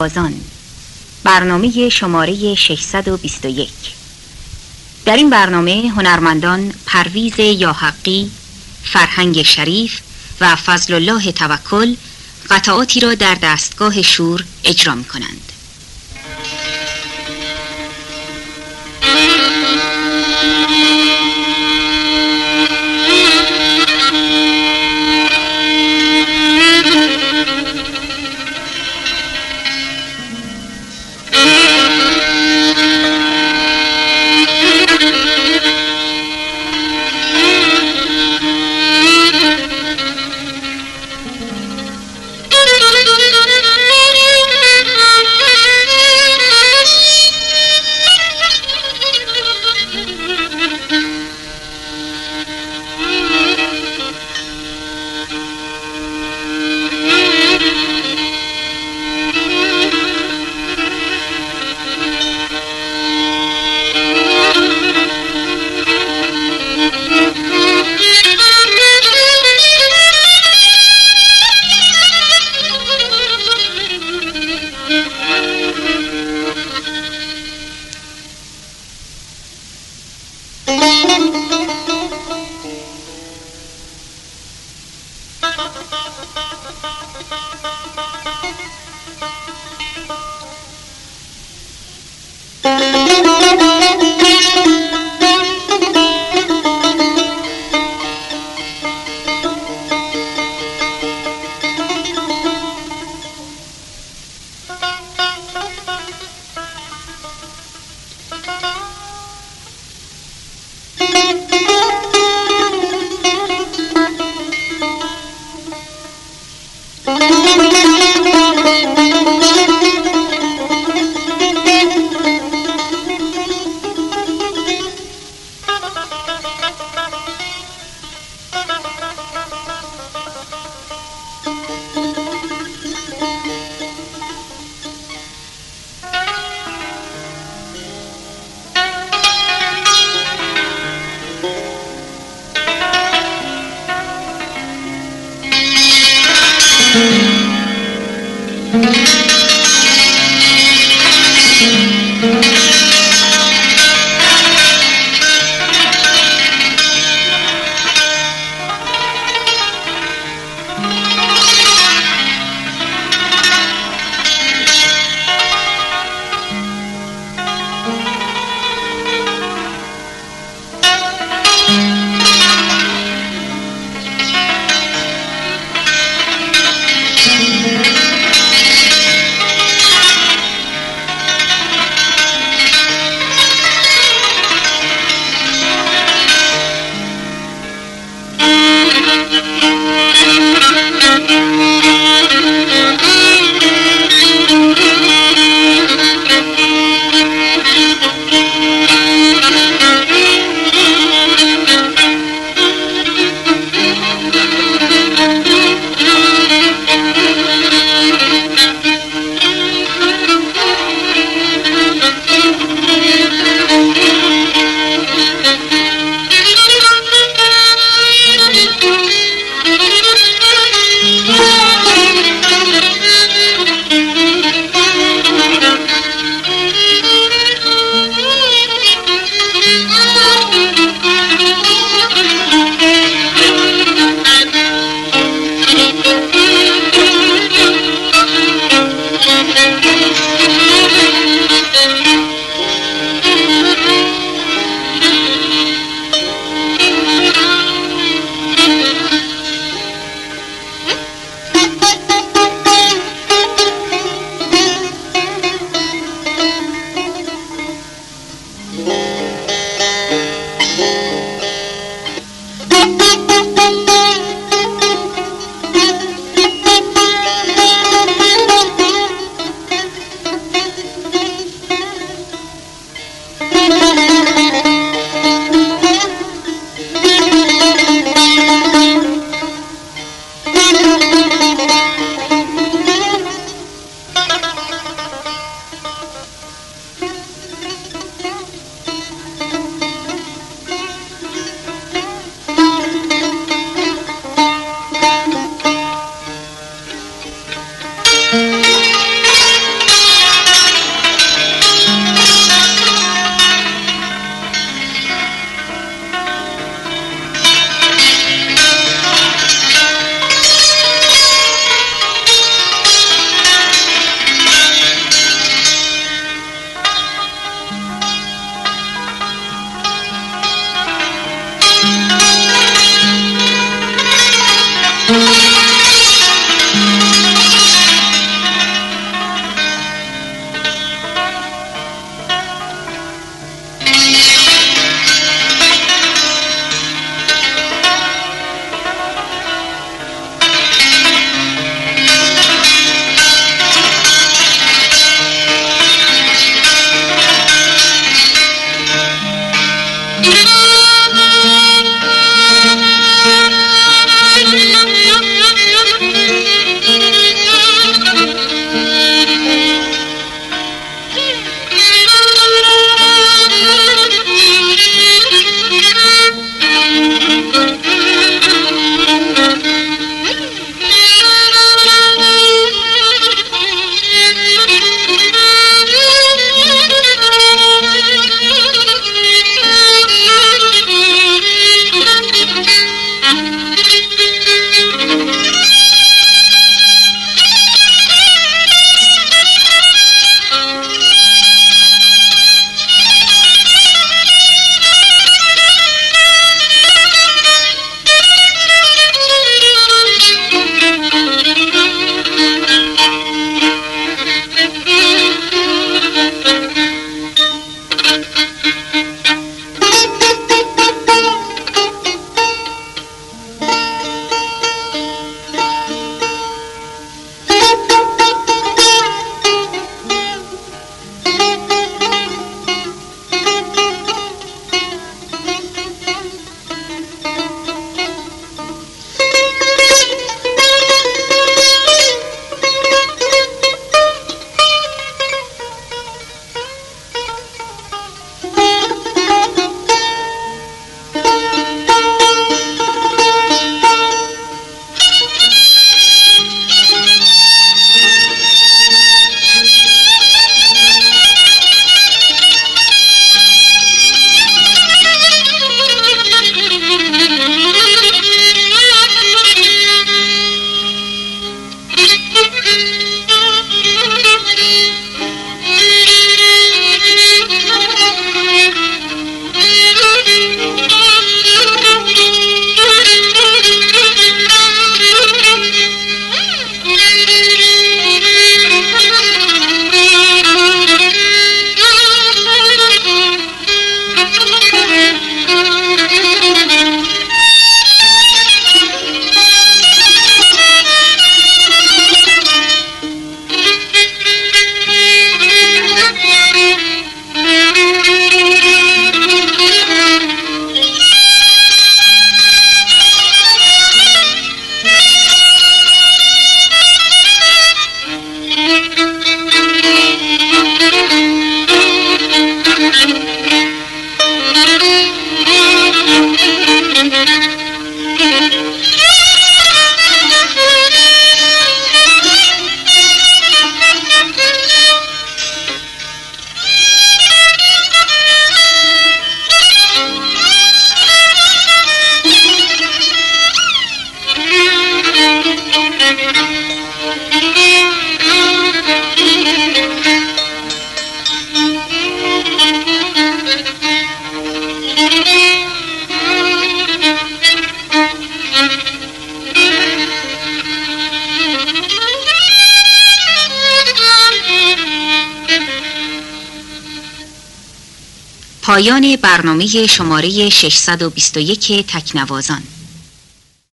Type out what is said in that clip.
بازان برنامه شماره 621 در این برنامه هنرمندان پرویز یاحقی، فرهنگ شریف و فضل الله توکل قطعاتی را در دستگاه شور اجرا می کنند. پایان برنامه شماره 621 تکنوازان.